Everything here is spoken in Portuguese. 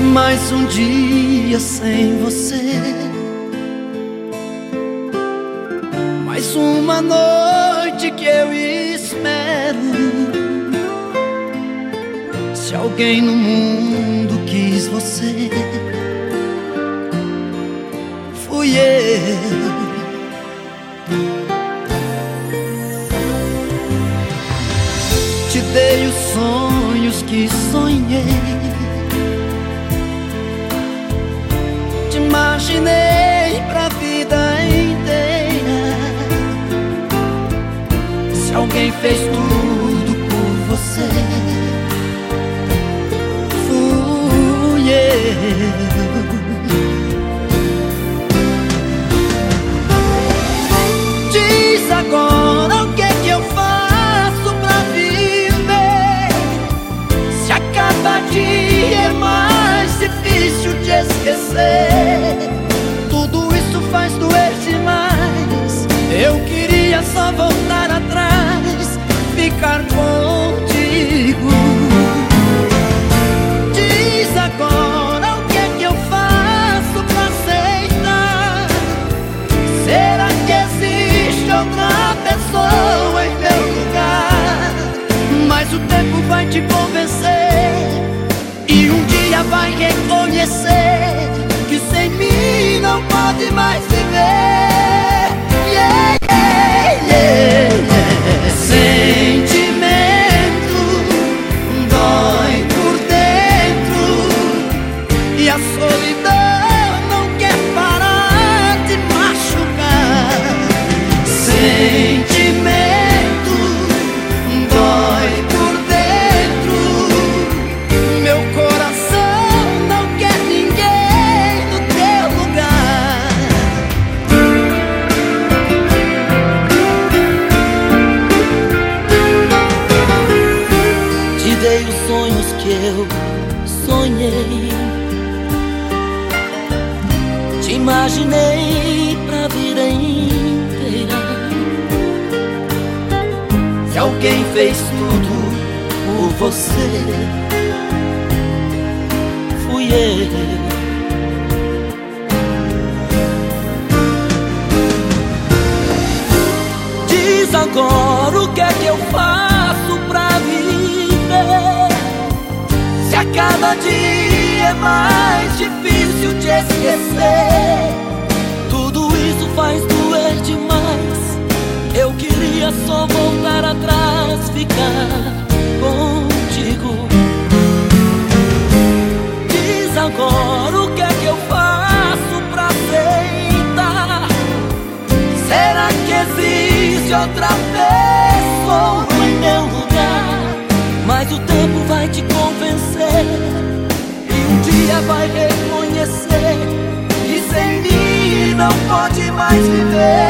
mais um dia sem você. Mais uma noite que eu espero. Se alguém no mundo quis você, fui eu. Te dei os sonhos que sonhei. Fez tudo por você, fui eu. Diz agora o que é que eu faço pra viver. Se a cada dia é mais difícil de esquecer. Ficar contigo. Diz agora o que é que eu faço pra aceitar. Será que existe outra pessoa em meu lugar? Mas o tempo vai te convencer e um dia vai reconhecer que sem mim não pode mais viver. Eu sonhei. Te imaginei pra vida inteira. Se alguém fez tudo por você, fui eu. É mais difícil de esquecer, tudo isso faz doer demais. Eu queria só voltar atrás, ficar contigo. Diz agora o que é que eu faço pra aceitar. Será que existe outra vai te convencer E um dia vai reconhecer Que sem mim não pode mais viver